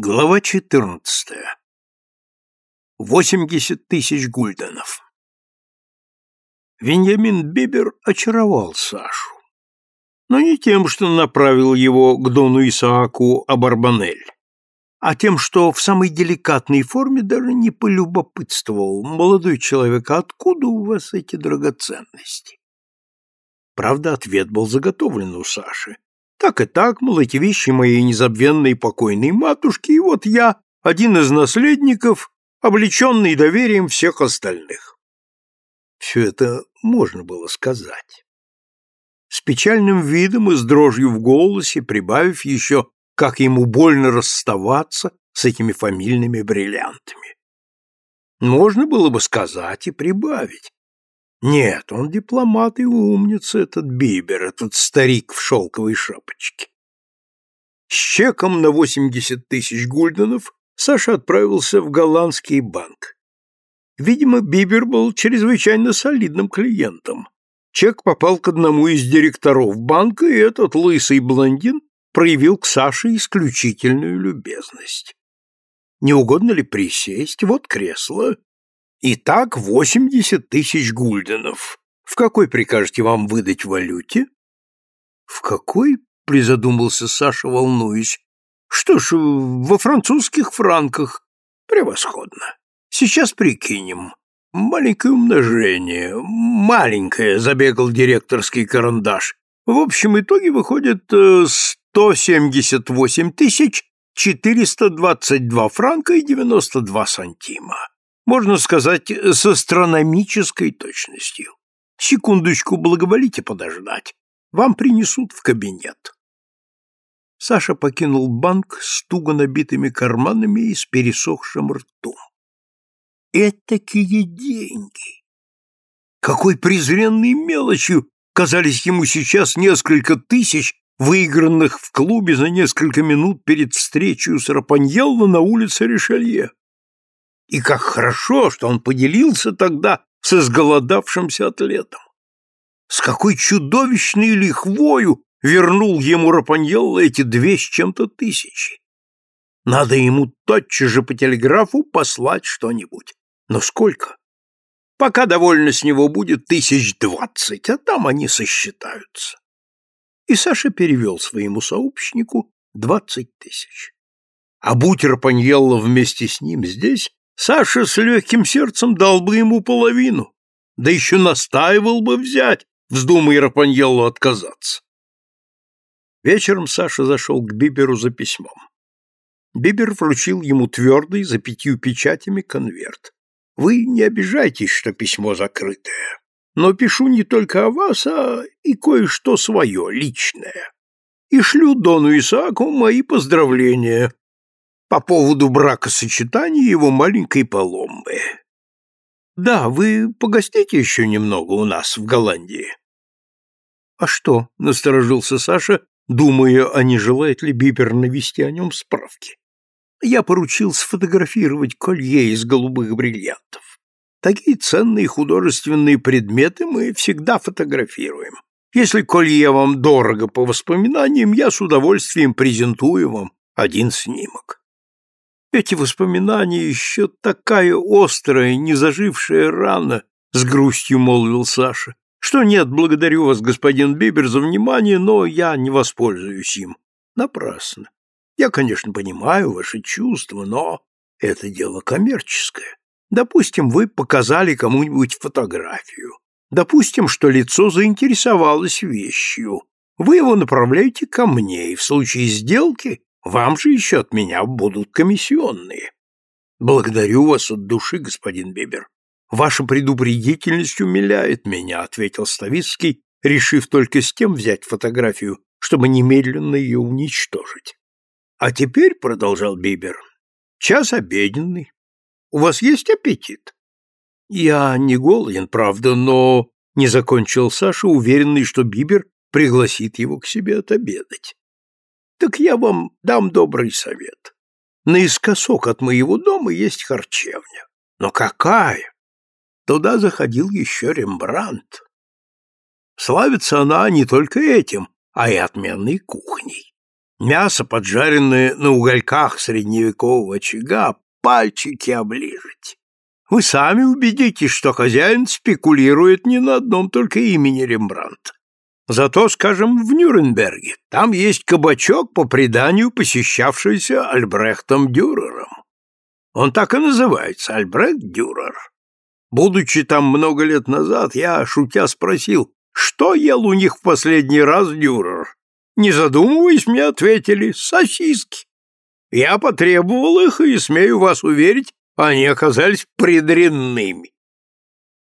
Глава 14. 80 тысяч гульденов. Веньямин Бибер очаровал Сашу, но не тем, что направил его к Дону Исааку Абарбанель, а тем, что в самой деликатной форме даже не полюбопытствовал молодой человек, «А откуда у вас эти драгоценности. Правда, ответ был заготовлен у Саши, так и так, мол, эти вещи моей незабвенной покойной матушки, и вот я, один из наследников, облеченный доверием всех остальных. Все это можно было сказать. С печальным видом и с дрожью в голосе, прибавив еще, как ему больно расставаться с этими фамильными бриллиантами. Можно было бы сказать и прибавить. Нет, он дипломат и умница, этот Бибер, этот старик в шелковой шапочке. С чеком на 80 тысяч гульденов Саша отправился в голландский банк. Видимо, Бибер был чрезвычайно солидным клиентом. Чек попал к одному из директоров банка, и этот лысый блондин проявил к Саше исключительную любезность. Не угодно ли присесть? Вот кресло. Итак, восемьдесят тысяч гульденов. В какой прикажете вам выдать валюте? В какой? Призадумался Саша, волнуясь. Что ж, во французских франках. Превосходно. Сейчас прикинем. Маленькое умножение. Маленькое, забегал директорский карандаш. В общем итоге выходит э, сто семьдесят восемь тысяч четыреста двадцать два франка и девяносто два сантима можно сказать, с астрономической точностью. Секундочку, благоволите подождать. Вам принесут в кабинет. Саша покинул банк с туго набитыми карманами и с пересохшим ртом. Этакие деньги! Какой презренной мелочью казались ему сейчас несколько тысяч, выигранных в клубе за несколько минут перед встречей с Рапаньелло на улице Ришелье. И как хорошо, что он поделился тогда с изголодавшимся атлетом. С какой чудовищной лихвою вернул ему Рапаньелло эти две с чем-то тысячи. Надо ему тотчас же по телеграфу послать что-нибудь. Но сколько? Пока довольно с него будет тысяч двадцать, а там они сосчитаются. И Саша перевел своему сообщнику двадцать тысяч. А будь Рапаньелло вместе с ним здесь, Саша с легким сердцем дал бы ему половину, да еще настаивал бы взять, вздумай Рапаньеллу отказаться. Вечером Саша зашел к Биберу за письмом. Бибер вручил ему твердый, за пятью печатями, конверт. Вы не обижайтесь, что письмо закрытое, но пишу не только о вас, а и кое-что свое, личное. И шлю Дону Исааку мои поздравления, по поводу бракосочетания его маленькой Паломбы. Да, вы погостите еще немного у нас в Голландии. А что? насторожился Саша, думая, а не желает ли Бибер навести о нем справки. Я поручил сфотографировать колье из голубых бриллиантов. Такие ценные художественные предметы мы всегда фотографируем. Если колье вам дорого по воспоминаниям, я с удовольствием презентую вам один снимок. Эти воспоминания еще такая острая, незажившая рана, — с грустью молвил Саша, — что нет, благодарю вас, господин Бибер, за внимание, но я не воспользуюсь им. Напрасно. Я, конечно, понимаю ваши чувства, но это дело коммерческое. Допустим, вы показали кому-нибудь фотографию. Допустим, что лицо заинтересовалось вещью. Вы его направляете ко мне, и в случае сделки вам же еще от меня будут комиссионные. Благодарю вас от души, господин Бибер. Ваша предупредительность умиляет меня, ответил Ставицкий, решив только с тем взять фотографию, чтобы немедленно ее уничтожить. А теперь, продолжал Бибер, час обеденный. У вас есть аппетит? Я не голоден, правда, но не закончил Саша, уверенный, что Бибер пригласит его к себе отобедать. Так я вам дам добрый совет. Наискосок от моего дома есть харчевня. Но какая? Туда заходил еще Рембрандт. Славится она не только этим, а и отменной кухней. Мясо, поджаренное на угольках средневекового очага, пальчики оближить. Вы сами убедитесь, что хозяин спекулирует не на одном только имени Рембрандта. Зато, скажем, в Нюрнберге, там есть кабачок, по преданию посещавшийся Альбрехтом Дюрером. Он так и называется, Альбрехт Дюрер. Будучи там много лет назад, я, шутя, спросил, что ел у них в последний раз Дюрер. Не задумываясь, мне ответили «сосиски». Я потребовал их, и, смею вас уверить, они оказались предренными.